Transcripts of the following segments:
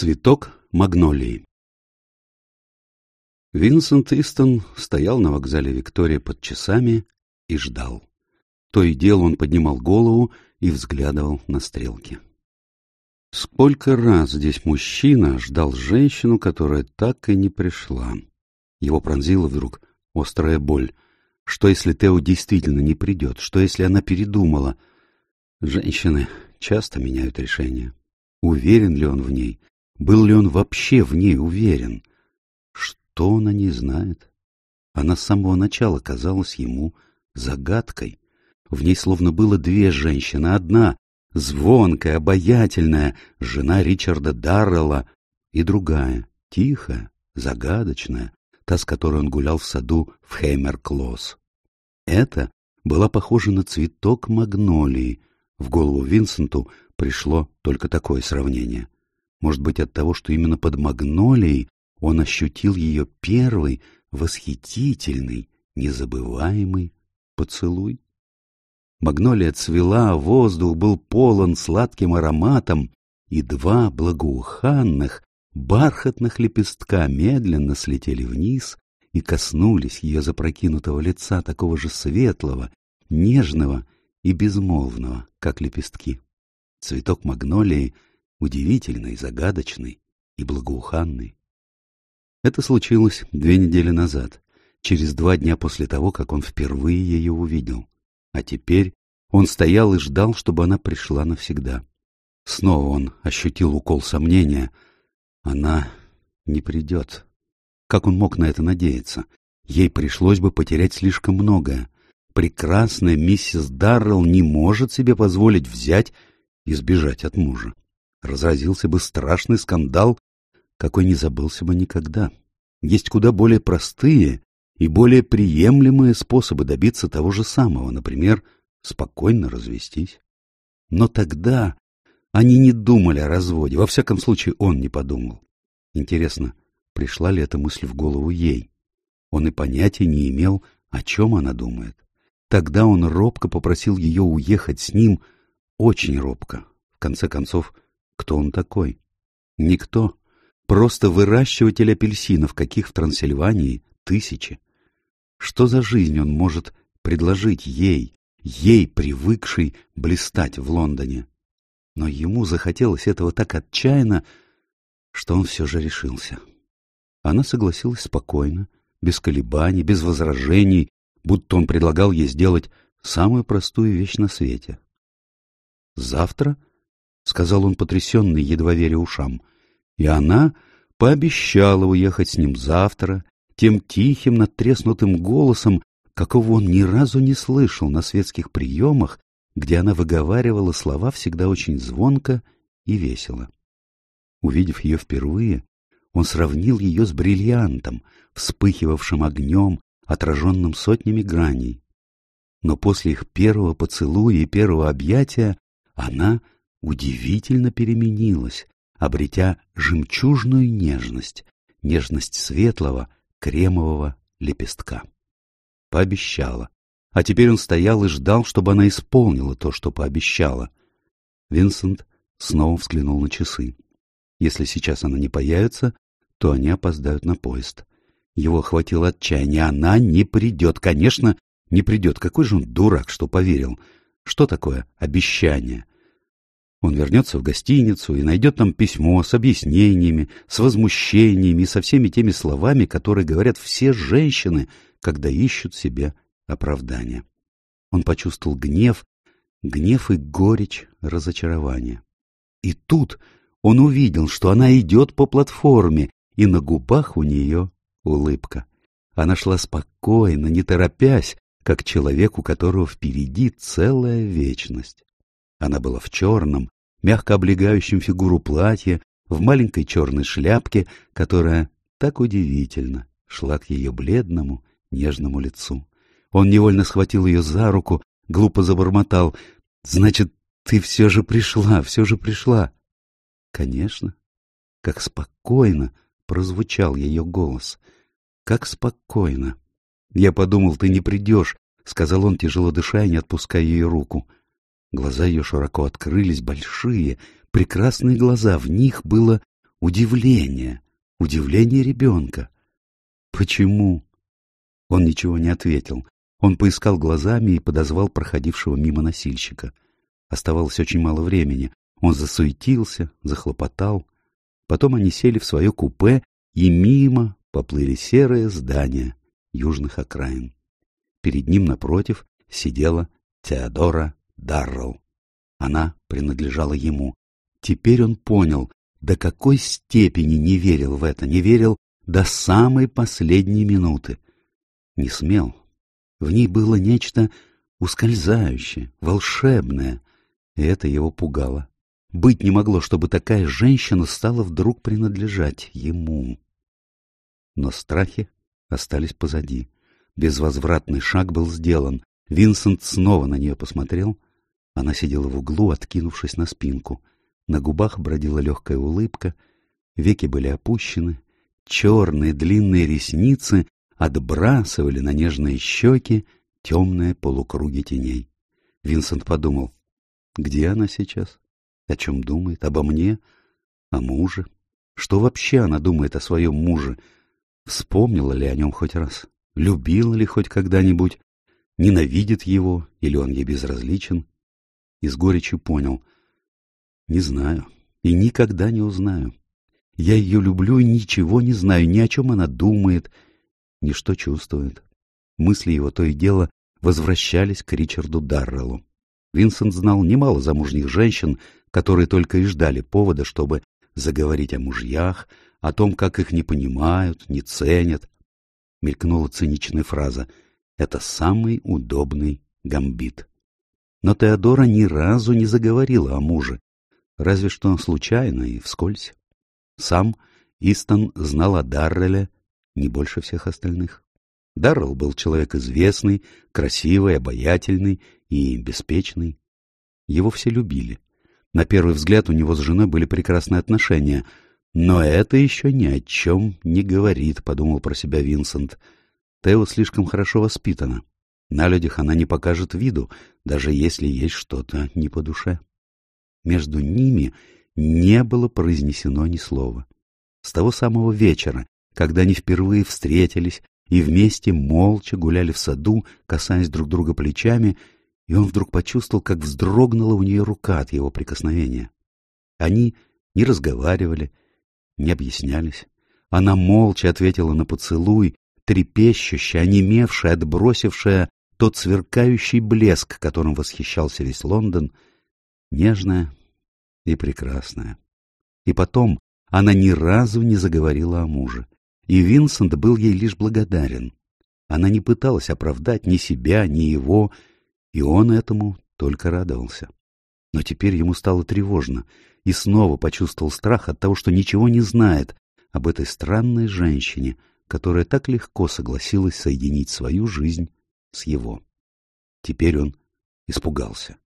Цветок магнолии Винсент Истон стоял на вокзале Виктория под часами и ждал. То и дело он поднимал голову и взглядывал на стрелки. Сколько раз здесь мужчина ждал женщину, которая так и не пришла. Его пронзила вдруг острая боль. Что, если Тео действительно не придет? Что, если она передумала? Женщины часто меняют решение. Уверен ли он в ней? Был ли он вообще в ней уверен? Что он о ней знает? Она с самого начала казалась ему загадкой. В ней словно было две женщины. Одна — звонкая, обаятельная, жена Ричарда Даррелла, и другая — тихая, загадочная, та, с которой он гулял в саду в Хеймер-Клосс. Это была похожа на цветок магнолии. В голову Винсенту пришло только такое сравнение. Может быть, от того, что именно под магнолией он ощутил ее первый, восхитительный, незабываемый поцелуй? Магнолия цвела, воздух был полон сладким ароматом, и два благоуханных, бархатных лепестка медленно слетели вниз и коснулись ее запрокинутого лица такого же светлого, нежного и безмолвного, как лепестки. Цветок магнолии удивительный, загадочный и благоуханный. Это случилось две недели назад, через два дня после того, как он впервые ее увидел. А теперь он стоял и ждал, чтобы она пришла навсегда. Снова он ощутил укол сомнения — она не придет. Как он мог на это надеяться? Ей пришлось бы потерять слишком многое. Прекрасная миссис Даррелл не может себе позволить взять и сбежать от мужа. Разразился бы страшный скандал, какой не забылся бы никогда. Есть куда более простые и более приемлемые способы добиться того же самого, например, спокойно развестись. Но тогда они не думали о разводе, во всяком случае он не подумал. Интересно, пришла ли эта мысль в голову ей? Он и понятия не имел, о чем она думает. Тогда он робко попросил ее уехать с ним, очень робко. В конце концов, кто он такой? Никто. Просто выращиватель апельсинов, каких в Трансильвании тысячи. Что за жизнь он может предложить ей, ей, привыкшей блистать в Лондоне? но ему захотелось этого так отчаянно, что он все же решился. Она согласилась спокойно, без колебаний, без возражений, будто он предлагал ей сделать самую простую вещь на свете. «Завтра?» — сказал он потрясенный, едва веря ушам. И она пообещала уехать с ним завтра, тем тихим, надтреснутым голосом, какого он ни разу не слышал на светских приемах где она выговаривала слова всегда очень звонко и весело. Увидев ее впервые, он сравнил ее с бриллиантом, вспыхивавшим огнем, отраженным сотнями граней. Но после их первого поцелуя и первого объятия она удивительно переменилась, обретя жемчужную нежность, нежность светлого кремового лепестка. Пообещала, а теперь он стоял и ждал, чтобы она исполнила то, что пообещала. Винсент снова взглянул на часы. Если сейчас она не появится, то они опоздают на поезд. Его охватило отчаяние. Она не придет. Конечно, не придет. Какой же он дурак, что поверил. Что такое обещание? Он вернется в гостиницу и найдет там письмо с объяснениями, с возмущениями и со всеми теми словами, которые говорят все женщины, когда ищут себе оправдания. Он почувствовал гнев, гнев и горечь разочарования. И тут он увидел, что она идет по платформе, и на губах у нее улыбка. Она шла спокойно, не торопясь, как человек, у которого впереди целая вечность. Она была в черном, мягко облегающем фигуру платье, в маленькой черной шляпке, которая так удивительно шла к ее бледному, нежному лицу. Он невольно схватил ее за руку, глупо забормотал. «Значит, ты все же пришла, все же пришла!» «Конечно!» Как спокойно прозвучал ее голос. Как спокойно! «Я подумал, ты не придешь», — сказал он, тяжело дыша и не отпуская ее руку. Глаза ее широко открылись, большие, прекрасные глаза, в них было удивление, удивление ребенка. Почему? Он ничего не ответил. Он поискал глазами и подозвал проходившего мимо носильщика. Оставалось очень мало времени. Он засуетился, захлопотал. Потом они сели в свое купе, и мимо поплыли серые здания южных окраин. Перед ним напротив сидела Теодора Даррелл. Она принадлежала ему. Теперь он понял, до какой степени не верил в это, не верил до самой последней минуты. Не смел. В ней было нечто ускользающее, волшебное, и это его пугало. Быть не могло, чтобы такая женщина стала вдруг принадлежать ему. Но страхи остались позади. Безвозвратный шаг был сделан. Винсент снова на нее посмотрел. Она сидела в углу, откинувшись на спинку. На губах бродила легкая улыбка, веки были опущены, черные длинные ресницы отбрасывали на нежные щеки темные полукруги теней. Винсент подумал, где она сейчас? О чем думает? Обо мне? О муже? Что вообще она думает о своем муже? Вспомнила ли о нем хоть раз? Любила ли хоть когда-нибудь? Ненавидит его или он ей безразличен? И с горечью понял. Не знаю и никогда не узнаю. Я ее люблю и ничего не знаю, ни о чем она думает, ни что чувствует. Мысли его то и дело возвращались к Ричарду Дарреллу. Винсент знал немало замужних женщин, которые только и ждали повода, чтобы заговорить о мужьях, о том, как их не понимают, не ценят. Мелькнула циничная фраза «Это самый удобный гамбит». Но Теодора ни разу не заговорила о муже, разве что случайно и вскользь. Сам Истон знал о Дарреле не больше всех остальных. Даррелл был человек известный, красивый, обаятельный и беспечный. Его все любили. На первый взгляд у него с женой были прекрасные отношения, но это еще ни о чем не говорит, подумал про себя Винсент. Тео слишком хорошо воспитана. На людях она не покажет виду, даже если есть что-то не по душе. Между ними не было произнесено ни слова. С того самого вечера, когда они впервые встретились и вместе молча гуляли в саду, касаясь друг друга плечами, и он вдруг почувствовал, как вздрогнула у нее рука от его прикосновения. Они не разговаривали, не объяснялись. Она молча ответила на поцелуй, трепещущая, онемевшая, отбросившая тот сверкающий блеск, которым восхищался весь Лондон, нежная и прекрасная. И потом она ни разу не заговорила о муже, и Винсент был ей лишь благодарен. Она не пыталась оправдать ни себя, ни его, и он этому только радовался. Но теперь ему стало тревожно, и снова почувствовал страх от того, что ничего не знает об этой странной женщине, которая так легко согласилась соединить свою жизнь с его. Теперь он испугался.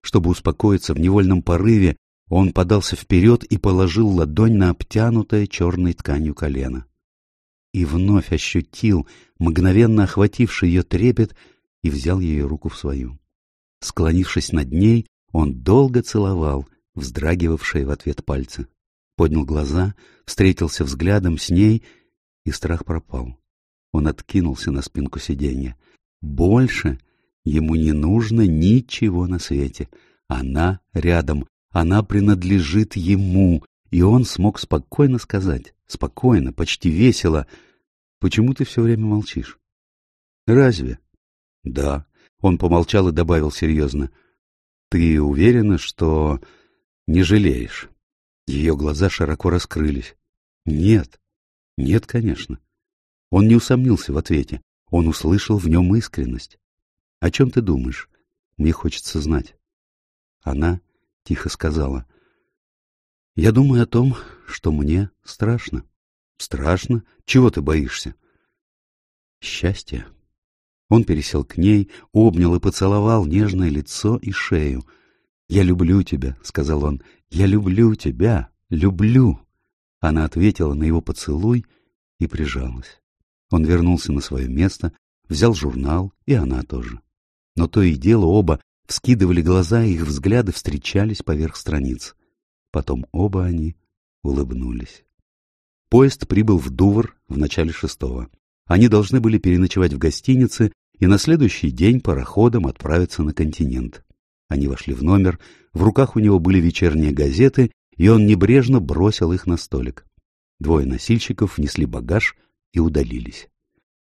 Чтобы успокоиться в невольном порыве, он подался вперед и положил ладонь на обтянутое черной тканью колено. И вновь ощутил мгновенно охвативший ее трепет и взял ее руку в свою. Склонившись над ней, он долго целовал вздрагивавшие в ответ пальцы. Поднял глаза, встретился взглядом с ней, и страх пропал. Он откинулся на спинку сиденья. Больше ему не нужно ничего на свете. Она рядом, она принадлежит ему, и он смог спокойно сказать, спокойно, почти весело, «Почему ты все время молчишь?» «Разве?» «Да». Он помолчал и добавил серьезно. «Ты уверена, что не жалеешь?» Ее глаза широко раскрылись. «Нет, нет, конечно». Он не усомнился в ответе. Он услышал в нем искренность. «О чем ты думаешь? Мне хочется знать». Она тихо сказала. «Я думаю о том, что мне страшно». «Страшно? Чего ты боишься?» «Счастье». Он пересел к ней, обнял и поцеловал нежное лицо и шею. «Я люблю тебя», — сказал он. «Я люблю тебя, люблю». Она ответила на его поцелуй и прижалась. Он вернулся на свое место, взял журнал, и она тоже. Но то и дело оба вскидывали глаза, и их взгляды встречались поверх страниц. Потом оба они улыбнулись. Поезд прибыл в Дувр в начале шестого. Они должны были переночевать в гостинице и на следующий день пароходом отправиться на континент. Они вошли в номер, в руках у него были вечерние газеты, и он небрежно бросил их на столик. Двое носильщиков несли багаж и удалились.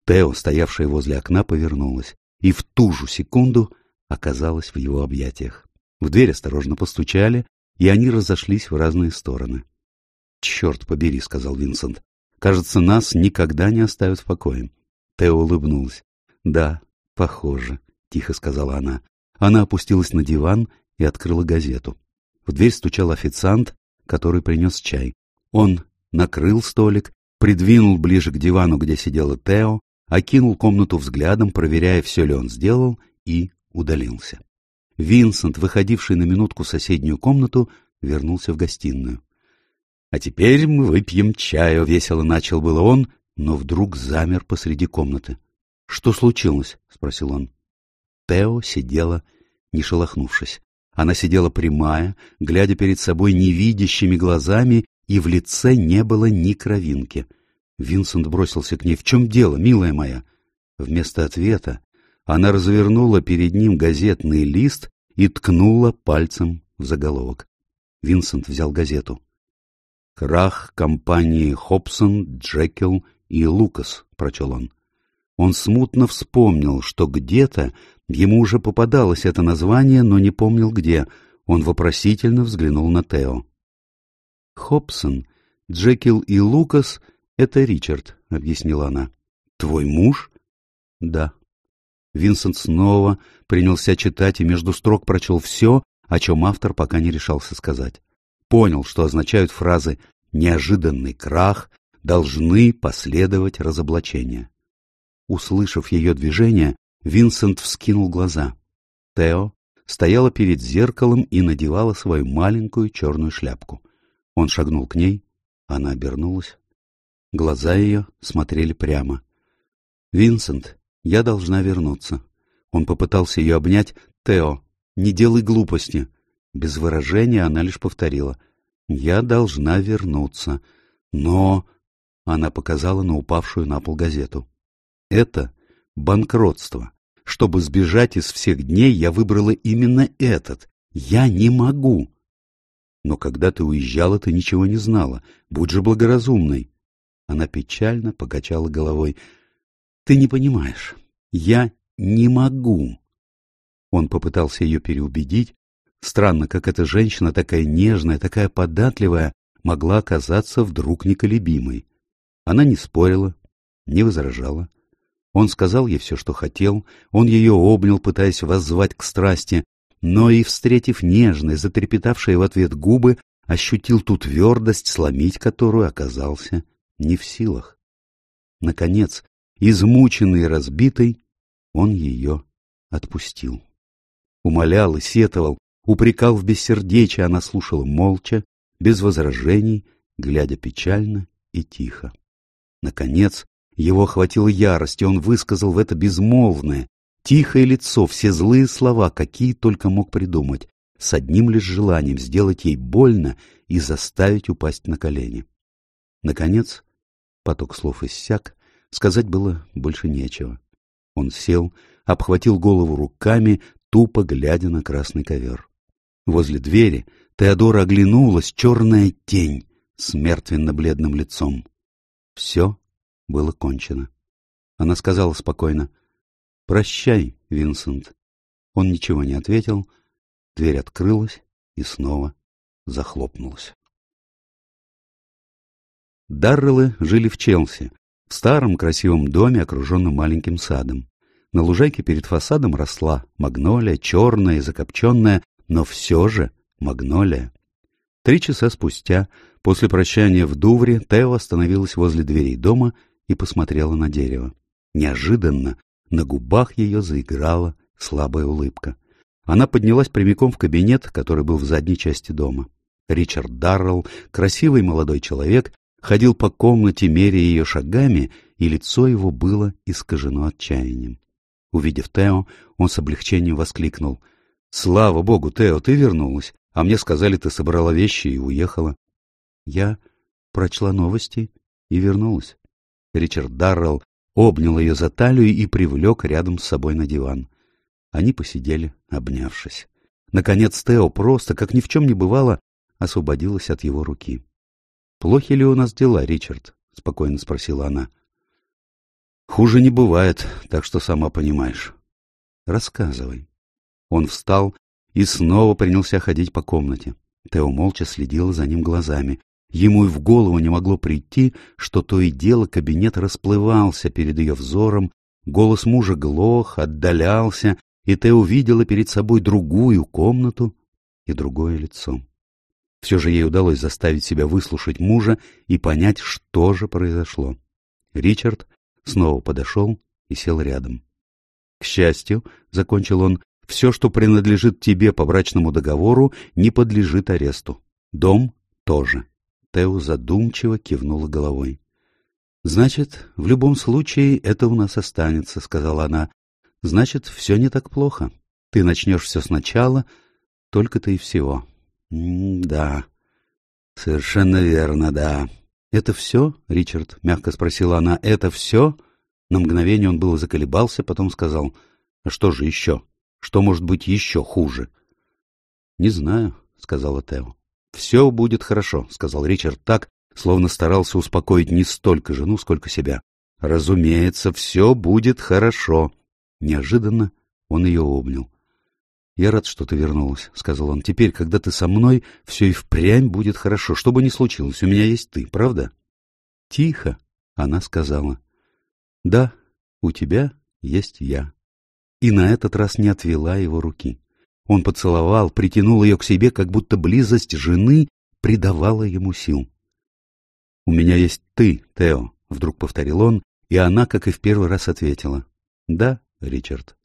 Тео, стоявшая возле окна, повернулась и в ту же секунду оказалась в его объятиях. В дверь осторожно постучали, и они разошлись в разные стороны. «Черт побери», — сказал Винсент. «Кажется, нас никогда не оставят в покое». Тео улыбнулась. «Да, похоже», — тихо сказала она. Она опустилась на диван и открыла газету. В дверь стучал официант, который принес чай. Он накрыл столик, придвинул ближе к дивану, где сидела Тео, окинул комнату взглядом, проверяя, все ли он сделал, и удалился. Винсент, выходивший на минутку в соседнюю комнату, вернулся в гостиную. — А теперь мы выпьем чаю, — весело начал было он, но вдруг замер посреди комнаты. — Что случилось? — спросил он. Тео сидела, не шелохнувшись. Она сидела прямая, глядя перед собой невидящими глазами, и в лице не было ни кровинки. Винсент бросился к ней. «В чем дело, милая моя?» Вместо ответа она развернула перед ним газетный лист и ткнула пальцем в заголовок. Винсент взял газету. «Крах компании Хобсон, Джекил и Лукас», — прочел он. Он смутно вспомнил, что где-то ему уже попадалось это название, но не помнил где. Он вопросительно взглянул на Тео. «Хобсон, Джекил и Лукас — это Ричард», — объяснила она. «Твой муж?» «Да». Винсент снова принялся читать и между строк прочел все, о чем автор пока не решался сказать. Понял, что означают фразы «неожиданный крах», «должны последовать разоблачения». Услышав ее движение, Винсент вскинул глаза. Тео стояла перед зеркалом и надевала свою маленькую черную шляпку. Он шагнул к ней, она обернулась. Глаза ее смотрели прямо. «Винсент, я должна вернуться». Он попытался ее обнять. «Тео, не делай глупости». Без выражения она лишь повторила. «Я должна вернуться». «Но...» Она показала на упавшую на пол газету. «Это банкротство. Чтобы сбежать из всех дней, я выбрала именно этот. Я не могу». «Но когда ты уезжала, ты ничего не знала. Будь же благоразумной». Она печально покачала головой. Ты не понимаешь. Я не могу. Он попытался ее переубедить. Странно, как эта женщина, такая нежная, такая податливая, могла оказаться вдруг неколебимой. Она не спорила, не возражала. Он сказал ей все, что хотел, он ее обнял, пытаясь воззвать к страсти, но и, встретив нежные, затрепетавшие в ответ губы, ощутил ту твердость, сломить которую оказался не в силах. Наконец, Измученный и разбитый, он ее отпустил. Умолял и сетовал, упрекал в бессердечии, она слушала молча, без возражений, глядя печально и тихо. Наконец, его охватила ярость, и он высказал в это безмолвное, тихое лицо все злые слова, какие только мог придумать, с одним лишь желанием сделать ей больно и заставить упасть на колени. Наконец, поток слов иссяк, Сказать было больше нечего. Он сел, обхватил голову руками, тупо глядя на красный ковер. Возле двери Теодора оглянулась, черная тень с мертвенно-бледным лицом. Все было кончено. Она сказала спокойно, «Прощай, Винсент». Он ничего не ответил, дверь открылась и снова захлопнулась. Дарреллы жили в Челси, в старом красивом доме, окруженном маленьким садом. На лужайке перед фасадом росла магнолия, черная и закопченная, но все же магнолия. Три часа спустя, после прощания в Дувре, Тео остановилась возле дверей дома и посмотрела на дерево. Неожиданно на губах ее заиграла слабая улыбка. Она поднялась прямиком в кабинет, который был в задней части дома. Ричард Даррелл, красивый молодой человек, ходил по комнате, меряя ее шагами, и лицо его было искажено отчаянием. Увидев Тео, он с облегчением воскликнул. — Слава богу, Тео, ты вернулась, а мне сказали, ты собрала вещи и уехала. — Я прочла новости и вернулась. Ричард Даррелл обнял ее за талию и привлек рядом с собой на диван. Они посидели, обнявшись. Наконец Тео просто, как ни в чем не бывало, освободилась от его руки. — Плохи ли у нас дела, Ричард? — спокойно спросила она. — Хуже не бывает, так что сама понимаешь. — Рассказывай. Он встал и снова принялся ходить по комнате. Тео молча следила за ним глазами. Ему и в голову не могло прийти, что то и дело кабинет расплывался перед ее взором, голос мужа глох, отдалялся, и Тео увидела перед собой другую комнату и другое лицо. Все же ей удалось заставить себя выслушать мужа и понять, что же произошло. Ричард снова подошел и сел рядом. К счастью, — закончил он, — все, что принадлежит тебе по брачному договору, не подлежит аресту. Дом тоже. Тео задумчиво кивнула головой. — Значит, в любом случае это у нас останется, — сказала она. — Значит, все не так плохо. Ты начнешь все сначала, только-то и всего. — Да. — Совершенно верно, да. — Это все, — Ричард мягко спросила она, — это все? На мгновение он было заколебался, потом сказал, — А что же еще? Что может быть еще хуже? — Не знаю, — сказала Тео. «Все будет хорошо», — сказал Ричард так, словно старался успокоить не столько жену, сколько себя. «Разумеется, все будет хорошо». Неожиданно он ее обнял. «Я рад, что ты вернулась», — сказал он. «Теперь, когда ты со мной, все и впрямь будет хорошо. Что бы ни случилось, у меня есть ты, правда?» «Тихо», — она сказала. «Да, у тебя есть я». И на этот раз не отвела его руки. Он поцеловал, притянул ее к себе, как будто близость жены придавала ему сил. — У меня есть ты, Тео, — вдруг повторил он, и она, как и в первый раз, ответила. — Да, Ричард.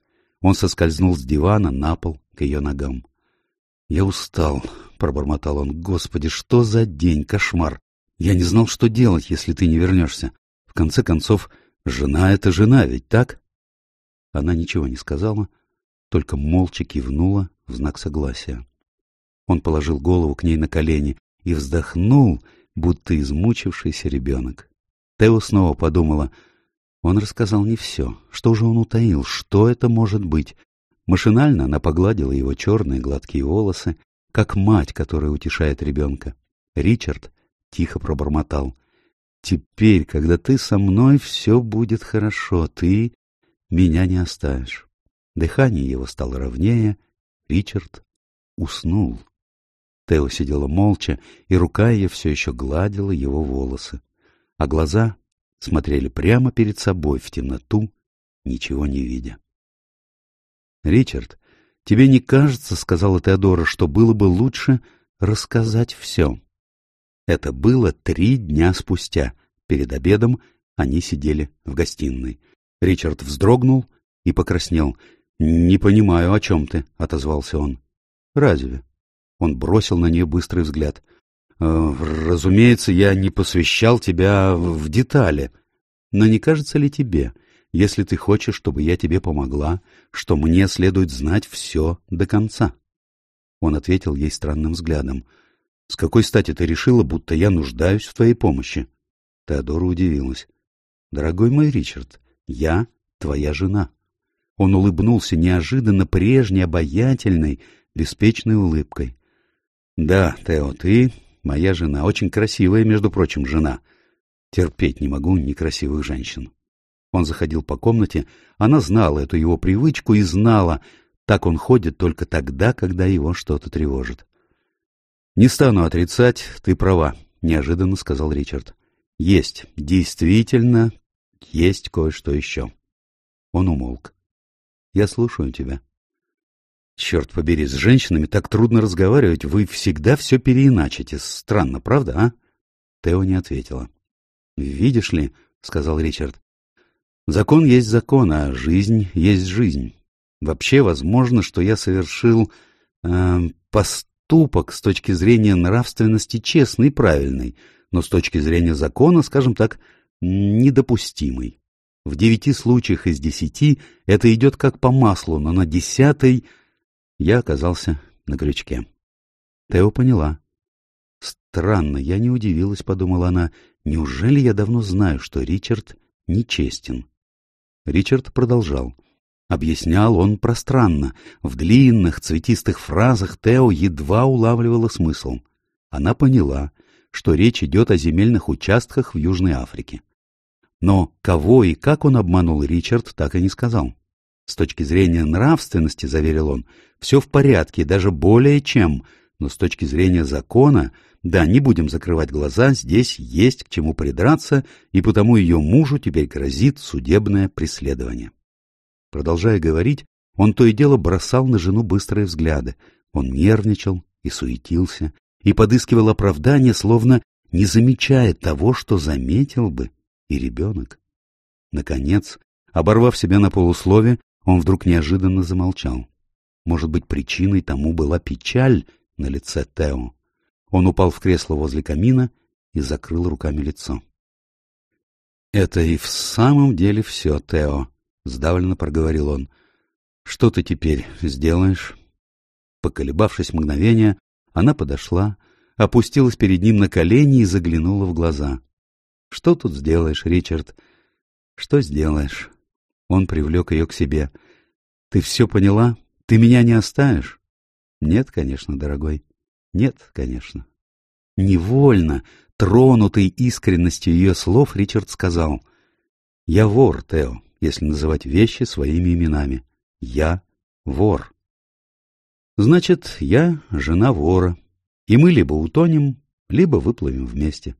Он соскользнул с дивана на пол к ее ногам. — Я устал, — пробормотал он. — Господи, что за день, кошмар! Я не знал, что делать, если ты не вернешься. В конце концов, жена — это жена, ведь так? Она ничего не сказала, — только молча кивнула в знак согласия. Он положил голову к ней на колени и вздохнул, будто измучившийся ребенок. Тео снова подумала, он рассказал не все. Что же он утаил? Что это может быть? Машинально она погладила его черные гладкие волосы, как мать, которая утешает ребенка. Ричард тихо пробормотал. «Теперь, когда ты со мной, все будет хорошо. Ты меня не оставишь». Дыхание его стало ровнее, Ричард уснул. Тео сидела молча, и рука ее все еще гладила его волосы, а глаза смотрели прямо перед собой в темноту, ничего не видя. «Ричард, тебе не кажется, — сказала Теодора, — что было бы лучше рассказать все?» Это было три дня спустя. Перед обедом они сидели в гостиной. Ричард вздрогнул и покраснел. — Не понимаю, о чем ты, — отозвался он. — Разве? Он бросил на нее быстрый взгляд. «Э, — Разумеется, я не посвящал тебя в детали. Но не кажется ли тебе, если ты хочешь, чтобы я тебе помогла, что мне следует знать все до конца? Он ответил ей странным взглядом. — С какой стати ты решила, будто я нуждаюсь в твоей помощи? Теодора удивилась. — Дорогой мой Ричард, я твоя жена. Он улыбнулся неожиданно прежней обаятельной, беспечной улыбкой. — Да, Тео, ты моя жена, очень красивая, между прочим, жена. Терпеть не могу некрасивых женщин. Он заходил по комнате, она знала эту его привычку и знала, так он ходит только тогда, когда его что-то тревожит. — Не стану отрицать, ты права, — неожиданно сказал Ричард. — Есть, действительно, есть кое-что еще. Он умолк. Я слушаю тебя. Черт побери, с женщинами так трудно разговаривать. Вы всегда все переиначите. Странно, правда, а? Тео не ответила. Видишь ли, сказал Ричард, закон есть закон, а жизнь есть жизнь. Вообще возможно, что я совершил э, поступок с точки зрения нравственности честный и правильный, но с точки зрения закона, скажем так, недопустимый. В девяти случаях из десяти это идет как по маслу, но на десятой я оказался на крючке. Тео поняла. Странно, я не удивилась, подумала она. Неужели я давно знаю, что Ричард нечестен? Ричард продолжал. Объяснял он пространно. В длинных, цветистых фразах Тео едва улавливала смысл. Она поняла, что речь идет о земельных участках в Южной Африке. Но кого и как он обманул Ричард, так и не сказал. С точки зрения нравственности, заверил он, все в порядке, даже более чем, но с точки зрения закона, да, не будем закрывать глаза, здесь есть к чему придраться, и потому ее мужу теперь грозит судебное преследование. Продолжая говорить, он то и дело бросал на жену быстрые взгляды. Он нервничал и суетился, и подыскивал оправдание, словно не замечая того, что заметил бы и ребенок. Наконец, оборвав себя на полуслове, он вдруг неожиданно замолчал. Может быть, причиной тому была печаль на лице Тео. Он упал в кресло возле камина и закрыл руками лицо. — Это и в самом деле все, Тео, — сдавленно проговорил он. — Что ты теперь сделаешь? Поколебавшись мгновение, она подошла, опустилась перед ним на колени и заглянула в глаза. — Что тут сделаешь, Ричард? Что сделаешь? Он привлек ее к себе. — Ты все поняла? Ты меня не оставишь? — Нет, конечно, дорогой. Нет, конечно. Невольно, тронутый искренностью ее слов, Ричард сказал. — Я вор, Тео, если называть вещи своими именами. Я вор. — Значит, я жена вора, и мы либо утонем, либо выплывем вместе.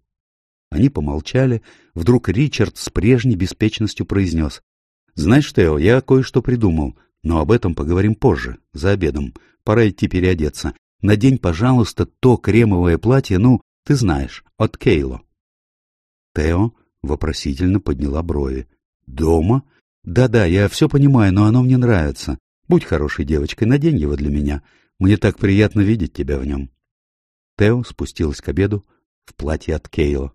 Они помолчали. Вдруг Ричард с прежней беспечностью произнес. Знаешь, Тео, я кое-что придумал, но об этом поговорим позже, за обедом. Пора идти переодеться. Надень, пожалуйста, то кремовое платье, ну, ты знаешь, от Кейло. Тео вопросительно подняла брови. Дома? Да-да, я все понимаю, но оно мне нравится. Будь хорошей девочкой, надень его для меня. Мне так приятно видеть тебя в нем. Тео спустилась к обеду в платье от Кейло.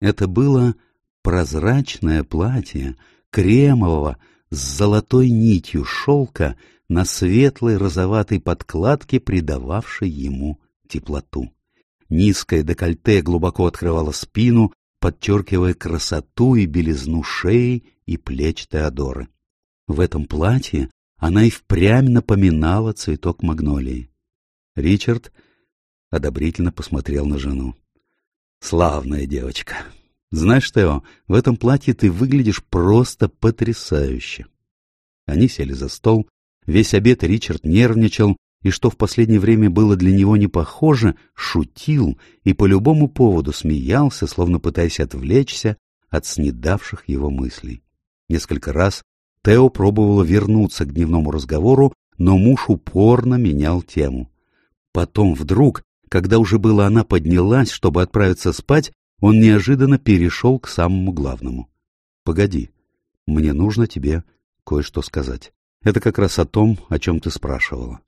Это было прозрачное платье, кремового, с золотой нитью шелка на светлой розоватой подкладке, придававшей ему теплоту. Низкое декольте глубоко открывало спину, подчеркивая красоту и белизну шеи и плеч Теодоры. В этом платье она и впрямь напоминала цветок магнолии. Ричард одобрительно посмотрел на жену. «Славная девочка, знаешь, Тео, в этом платье ты выглядишь просто потрясающе. Они сели за стол. Весь обед Ричард нервничал, и что в последнее время было для него не похоже, шутил и по любому поводу смеялся, словно пытаясь отвлечься от снедавших его мыслей. Несколько раз Тео пробовала вернуться к дневному разговору, но муж упорно менял тему. Потом вдруг, когда уже было она поднялась, чтобы отправиться спать, он неожиданно перешел к самому главному. «Погоди, мне нужно тебе кое-что сказать. Это как раз о том, о чем ты спрашивала».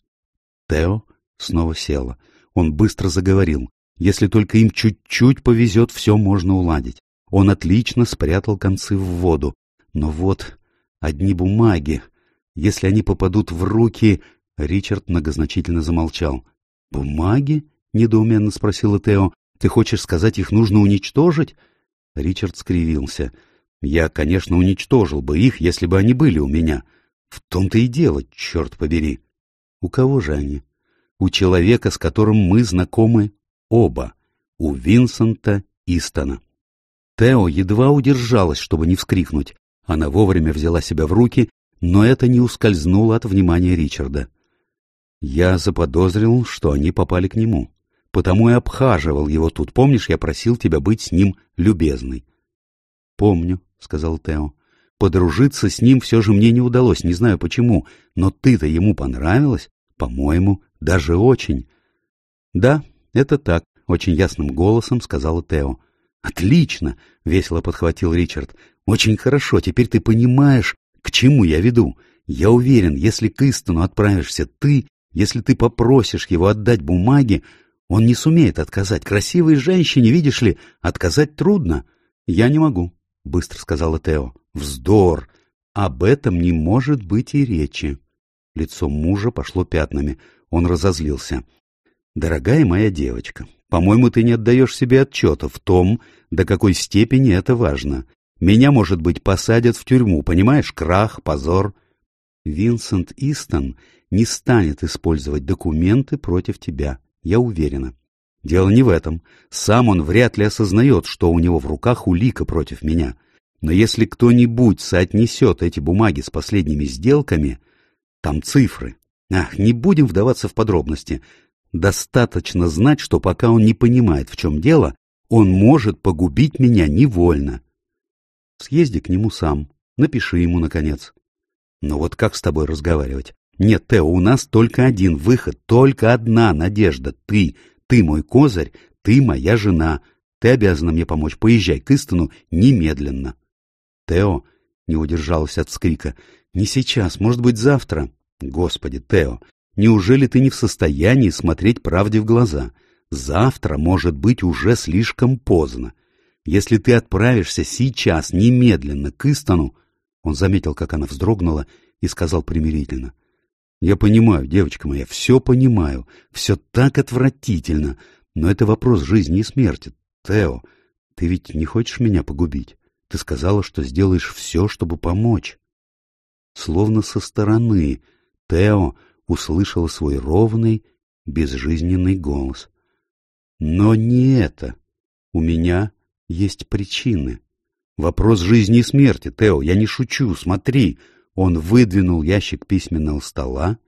Тео снова села. Он быстро заговорил. Если только им чуть-чуть повезет, все можно уладить. Он отлично спрятал концы в воду. Но вот одни бумаги. Если они попадут в руки... Ричард многозначительно замолчал. «Бумаги?» — недоуменно спросила Тео. Ты хочешь сказать, их нужно уничтожить? Ричард скривился. Я, конечно, уничтожил бы их, если бы они были у меня. В том-то и дело, черт побери. У кого же они? У человека, с которым мы знакомы оба. У Винсента Истона. Тео едва удержалась, чтобы не вскрикнуть. Она вовремя взяла себя в руки, но это не ускользнуло от внимания Ричарда. Я заподозрил, что они попали к нему потому и обхаживал его тут. Помнишь, я просил тебя быть с ним любезной? — Помню, — сказал Тео. — Подружиться с ним все же мне не удалось, не знаю почему, но ты-то ему понравилась, по-моему, даже очень. — Да, это так, — очень ясным голосом сказала Тео. — Отлично, — весело подхватил Ричард. — Очень хорошо, теперь ты понимаешь, к чему я веду. Я уверен, если к Истону отправишься ты, если ты попросишь его отдать бумаги, он не сумеет отказать. Красивой женщине, видишь ли, отказать трудно. Я не могу, — быстро сказала Тео. Вздор! Об этом не может быть и речи. Лицо мужа пошло пятнами. Он разозлился. Дорогая моя девочка, по-моему, ты не отдаешь себе отчета в том, до какой степени это важно. Меня, может быть, посадят в тюрьму, понимаешь? Крах, позор. Винсент Истон не станет использовать документы против тебя, я уверена. Дело не в этом. Сам он вряд ли осознает, что у него в руках улика против меня. Но если кто-нибудь соотнесет эти бумаги с последними сделками, там цифры. Ах, не будем вдаваться в подробности. Достаточно знать, что пока он не понимает, в чем дело, он может погубить меня невольно. Съезди к нему сам, напиши ему, наконец. Но вот как с тобой разговаривать? Нет, Тео, у нас только один выход, только одна надежда. Ты, ты мой козырь, ты моя жена. Ты обязана мне помочь. Поезжай к Истону немедленно. Тео не удержалась от скрика. Не сейчас, может быть, завтра. Господи, Тео, неужели ты не в состоянии смотреть правде в глаза? Завтра может быть уже слишком поздно. Если ты отправишься сейчас, немедленно, к Истону... Он заметил, как она вздрогнула, и сказал примирительно. Я понимаю, девочка моя, все понимаю. Все так отвратительно. Но это вопрос жизни и смерти. Тео, ты ведь не хочешь меня погубить? Ты сказала, что сделаешь все, чтобы помочь. Словно со стороны Тео услышала свой ровный, безжизненный голос. Но не это. У меня есть причины. Вопрос жизни и смерти, Тео, я не шучу, смотри. Он выдвинул ящик письменного стола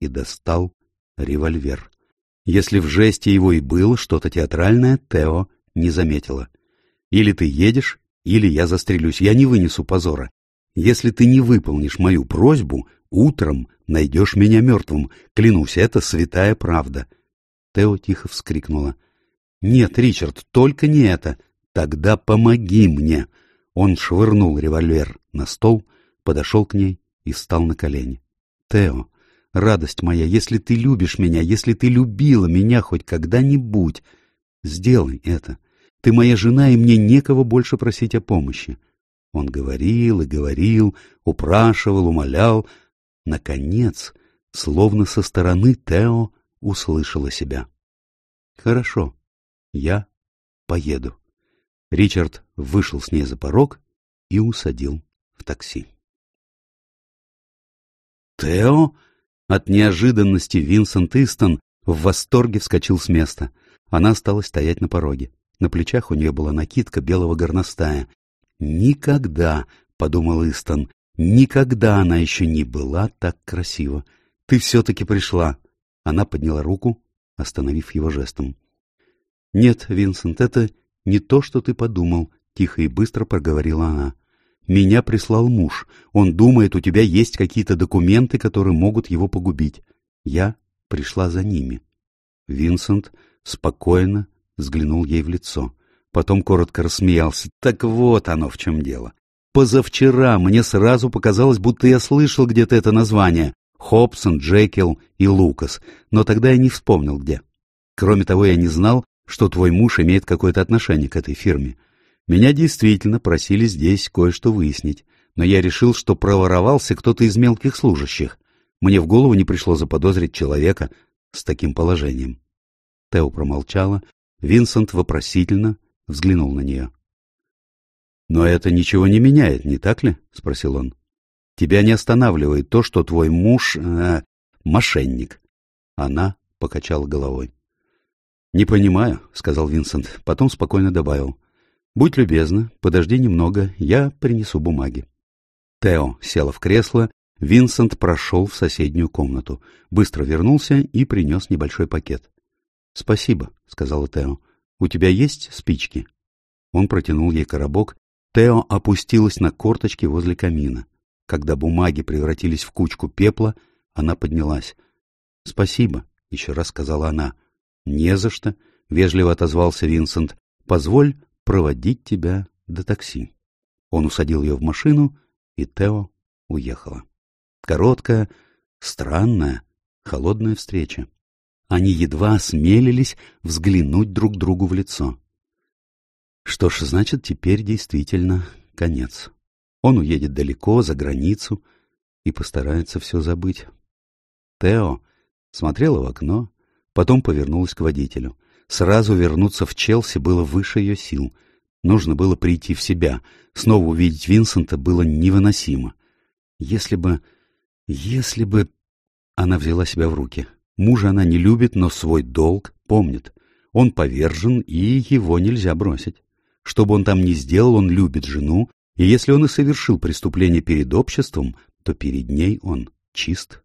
и достал револьвер. Если в жесте его и было что-то театральное, Тео не заметила. Или ты едешь, или я застрелюсь. Я не вынесу позора. Если ты не выполнишь мою просьбу, утром найдешь меня мертвым. Клянусь, это святая правда. Тео тихо вскрикнула. — Нет, Ричард, только не это. Тогда помоги мне. Он швырнул револьвер на стол, подошел к ней и встал на колени. — Тео, радость моя, если ты любишь меня, если ты любила меня хоть когда-нибудь, сделай это. Ты моя жена, и мне некого больше просить о помощи. Он говорил и говорил, упрашивал, умолял. Наконец, словно со стороны Тео услышала себя. — Хорошо, я поеду. Ричард вышел с ней за порог и усадил в такси. «Тео?» От неожиданности Винсент Истон в восторге вскочил с места. Она осталась стоять на пороге. На плечах у нее была накидка белого горностая. «Никогда», — подумал Истон, — «никогда она еще не была так красива. Ты все-таки пришла». Она подняла руку, остановив его жестом. «Нет, Винсент, это не то, что ты подумал», — тихо и быстро проговорила она. Меня прислал муж. Он думает, у тебя есть какие-то документы, которые могут его погубить. Я пришла за ними. Винсент спокойно взглянул ей в лицо. Потом коротко рассмеялся. Так вот оно в чем дело. Позавчера мне сразу показалось, будто я слышал где-то это название. Хобсон, Джекил и Лукас. Но тогда я не вспомнил где. Кроме того, я не знал, что твой муж имеет какое-то отношение к этой фирме. Меня действительно просили здесь кое-что выяснить, но я решил, что проворовался кто-то из мелких служащих. Мне в голову не пришло заподозрить человека с таким положением. Тео промолчала, Винсент вопросительно взглянул на нее. — Но это ничего не меняет, не так ли? — спросил он. — Тебя не останавливает то, что твой муж... Э, мошенник. Она покачала головой. — Не понимаю, — сказал Винсент, потом спокойно добавил. Будь любезна, подожди немного, я принесу бумаги. Тео села в кресло, Винсент прошел в соседнюю комнату, быстро вернулся и принес небольшой пакет. — Спасибо, — сказала Тео. — У тебя есть спички? Он протянул ей коробок. Тео опустилась на корточки возле камина. Когда бумаги превратились в кучку пепла, она поднялась. — Спасибо, — еще раз сказала она. — Не за что, — вежливо отозвался Винсент. — Позволь проводить тебя до такси. Он усадил ее в машину, и Тео уехала. Короткая, странная, холодная встреча. Они едва осмелились взглянуть друг другу в лицо. Что ж, значит, теперь действительно конец. Он уедет далеко, за границу, и постарается все забыть. Тео смотрела в окно, Потом повернулась к водителю. Сразу вернуться в Челси было выше ее сил. Нужно было прийти в себя. Снова увидеть Винсента было невыносимо. Если бы... если бы... Она взяла себя в руки. Мужа она не любит, но свой долг помнит. Он повержен, и его нельзя бросить. Что бы он там ни сделал, он любит жену, и если он и совершил преступление перед обществом, то перед ней он чист.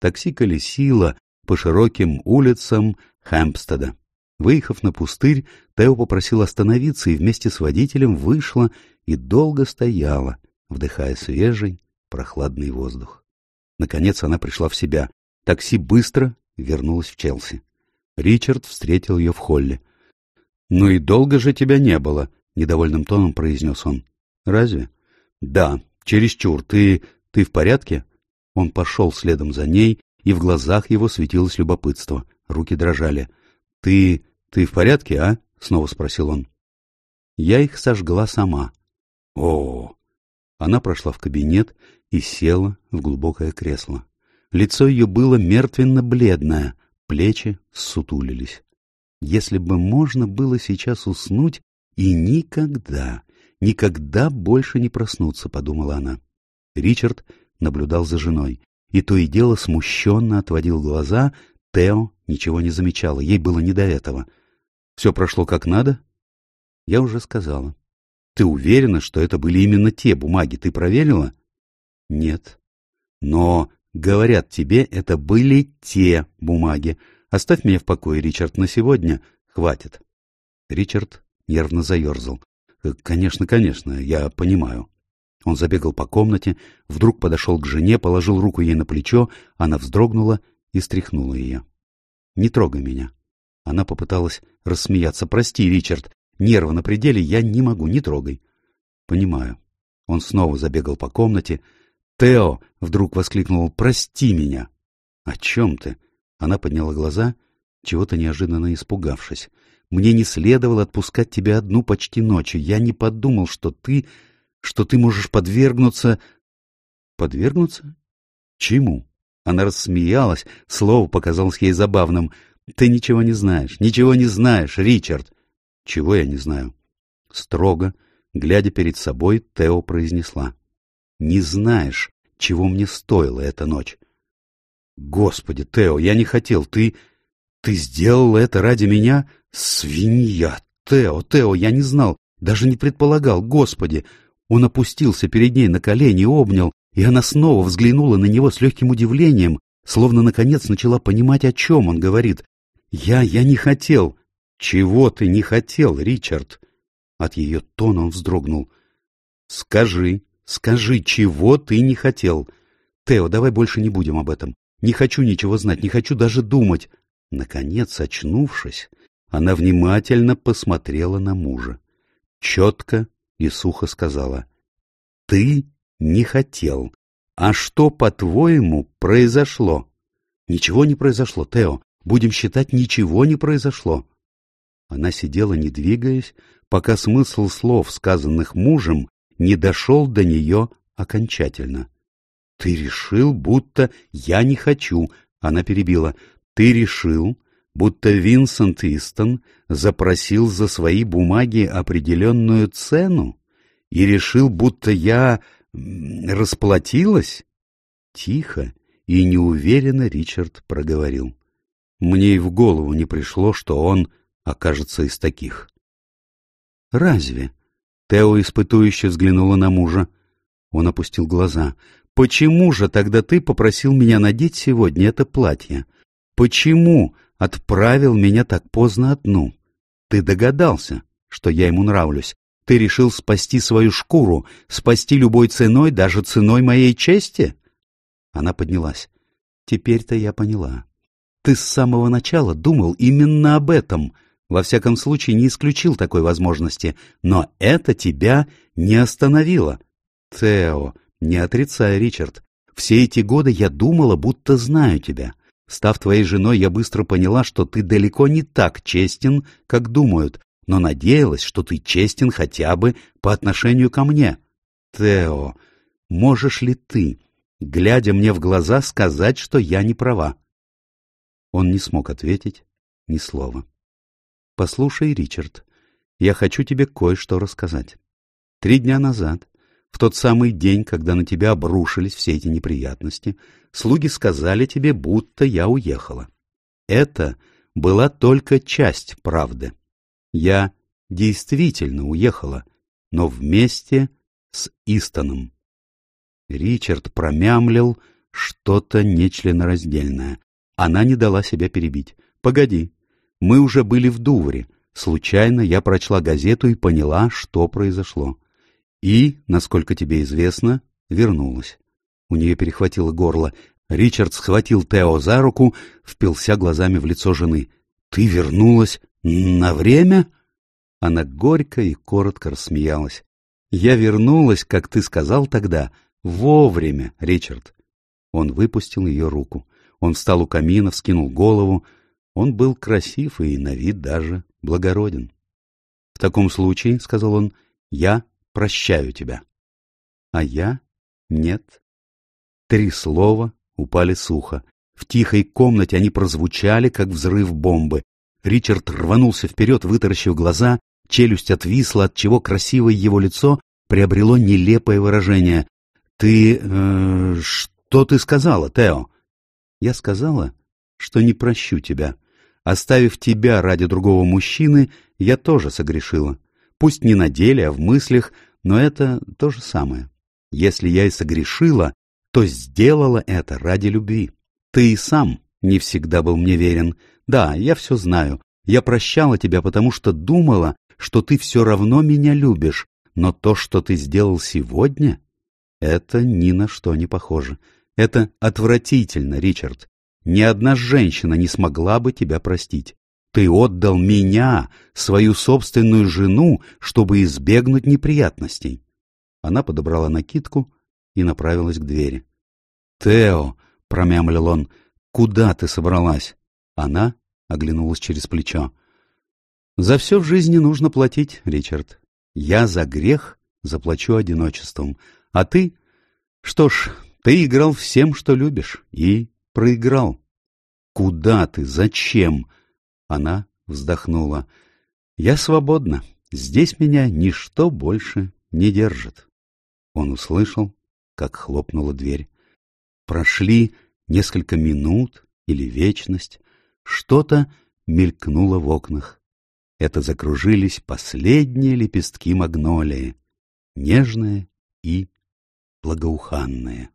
Такси колесило по широким улицам Хэмпстеда. Выехав на пустырь, Тео попросил остановиться и вместе с водителем вышла и долго стояла, вдыхая свежий, прохладный воздух. Наконец она пришла в себя. Такси быстро вернулось в Челси. Ричард встретил ее в холле. — Ну и долго же тебя не было, — недовольным тоном произнес он. — Разве? — Да, чересчур. Ты... ты в порядке? Он пошел следом за ней, и в глазах его светилось любопытство. Руки дрожали. — Ты... ты в порядке, а? — снова спросил он. Я их сожгла сама. — О! Она прошла в кабинет и села в глубокое кресло. Лицо ее было мертвенно-бледное, плечи сутулились. Если бы можно было сейчас уснуть и никогда, никогда больше не проснуться, — подумала она. Ричард наблюдал за женой, и то и дело смущенно отводил глаза. Тео ничего не замечала, ей было не до этого. Все прошло как надо? Я уже сказала. Ты уверена, что это были именно те бумаги? Ты проверила? Нет. Но Говорят тебе, это были те бумаги. Оставь меня в покое, Ричард, на сегодня. Хватит. Ричард нервно заерзал. «Э, конечно, конечно, я понимаю. Он забегал по комнате, вдруг подошел к жене, положил руку ей на плечо, она вздрогнула и стряхнула ее. «Не трогай меня». Она попыталась рассмеяться. «Прости, Ричард, нервы на пределе, я не могу, не трогай». «Понимаю». Он снова забегал по комнате, «Тео!» — вдруг воскликнул. «Прости меня!» «О чем ты?» Она подняла глаза, чего-то неожиданно испугавшись. «Мне не следовало отпускать тебя одну почти ночью. Я не подумал, что ты... что ты можешь подвергнуться...» «Подвергнуться? Чему?» Она рассмеялась, слово показалось ей забавным. «Ты ничего не знаешь, ничего не знаешь, Ричард!» «Чего я не знаю?» Строго, глядя перед собой, Тео произнесла. Не знаешь, чего мне стоила эта ночь. Господи, Тео, я не хотел. Ты... ты сделал это ради меня? Свинья! Тео, Тео, я не знал, даже не предполагал. Господи! Он опустился перед ней на колени, обнял, и она снова взглянула на него с легким удивлением, словно наконец начала понимать, о чем он говорит. «Я... я не хотел». «Чего ты не хотел, Ричард?» От ее тона он вздрогнул. «Скажи, Скажи, чего ты не хотел? Тео, давай больше не будем об этом. Не хочу ничего знать, не хочу даже думать. Наконец, очнувшись, она внимательно посмотрела на мужа. Четко и сухо сказала. — Ты не хотел. А что, по-твоему, произошло? — Ничего не произошло, Тео. Будем считать, ничего не произошло. Она сидела, не двигаясь, пока смысл слов, сказанных мужем, не дошел до нее окончательно. — Ты решил, будто я не хочу, — она перебила. — Ты решил, будто Винсент Истон запросил за свои бумаги определенную цену и решил, будто я расплатилась? Тихо и неуверенно Ричард проговорил. Мне и в голову не пришло, что он окажется из таких. — Разве? Тео испытующе взглянула на мужа. Он опустил глаза. «Почему же тогда ты попросил меня надеть сегодня это платье? Почему отправил меня так поздно одну? Ты догадался, что я ему нравлюсь. Ты решил спасти свою шкуру, спасти любой ценой, даже ценой моей чести?» Она поднялась. «Теперь-то я поняла. Ты с самого начала думал именно об этом — во всяком случае, не исключил такой возможности, но это тебя не остановило. Тео, не отрицай, Ричард. Все эти годы я думала, будто знаю тебя. Став твоей женой, я быстро поняла, что ты далеко не так честен, как думают, но надеялась, что ты честен хотя бы по отношению ко мне. Тео, можешь ли ты, глядя мне в глаза, сказать, что я не права? Он не смог ответить ни слова. «Послушай, Ричард, я хочу тебе кое-что рассказать. Три дня назад, в тот самый день, когда на тебя обрушились все эти неприятности, слуги сказали тебе, будто я уехала. Это была только часть правды. Я действительно уехала, но вместе с Истоном. Ричард промямлил что-то нечленораздельное. Она не дала себя перебить. «Погоди, мы уже были в Дувре. Случайно я прочла газету и поняла, что произошло. И, насколько тебе известно, вернулась». У нее перехватило горло. Ричард схватил Тео за руку, впился глазами в лицо жены. «Ты вернулась на время?» Она горько и коротко рассмеялась. «Я вернулась, как ты сказал тогда, вовремя, Ричард». Он выпустил ее руку. Он встал у камина, вскинул голову. Он был красив и на вид даже благороден. — В таком случае, — сказал он, — я прощаю тебя. А я — нет. Три слова упали сухо. В тихой комнате они прозвучали, как взрыв бомбы. Ричард рванулся вперед, вытаращив глаза, челюсть отвисла, отчего красивое его лицо приобрело нелепое выражение. — Ты... Э, что ты сказала, Тео? — Я сказала, что не прощу тебя. Оставив тебя ради другого мужчины, я тоже согрешила. Пусть не на деле, а в мыслях, но это то же самое. Если я и согрешила, то сделала это ради любви. Ты и сам не всегда был мне верен. Да, я все знаю. Я прощала тебя, потому что думала, что ты все равно меня любишь, но то, что ты сделал сегодня, это ни на что не похоже. Это отвратительно, Ричард. Ни одна женщина не смогла бы тебя простить. Ты отдал меня, свою собственную жену, чтобы избегнуть неприятностей. Она подобрала накидку и направилась к двери. — Тео, — промямлил он, — куда ты собралась? Она оглянулась через плечо. — За все в жизни нужно платить, Ричард. Я за грех заплачу одиночеством. А ты... Что ж, ты играл всем, что любишь, и проиграл. — Куда ты? Зачем? Она вздохнула. — Я свободна. Здесь меня ничто больше не держит. Он услышал, как хлопнула дверь. Прошли несколько минут или вечность. Что-то мелькнуло в окнах. Это закружились последние лепестки магнолии, нежные и благоуханные.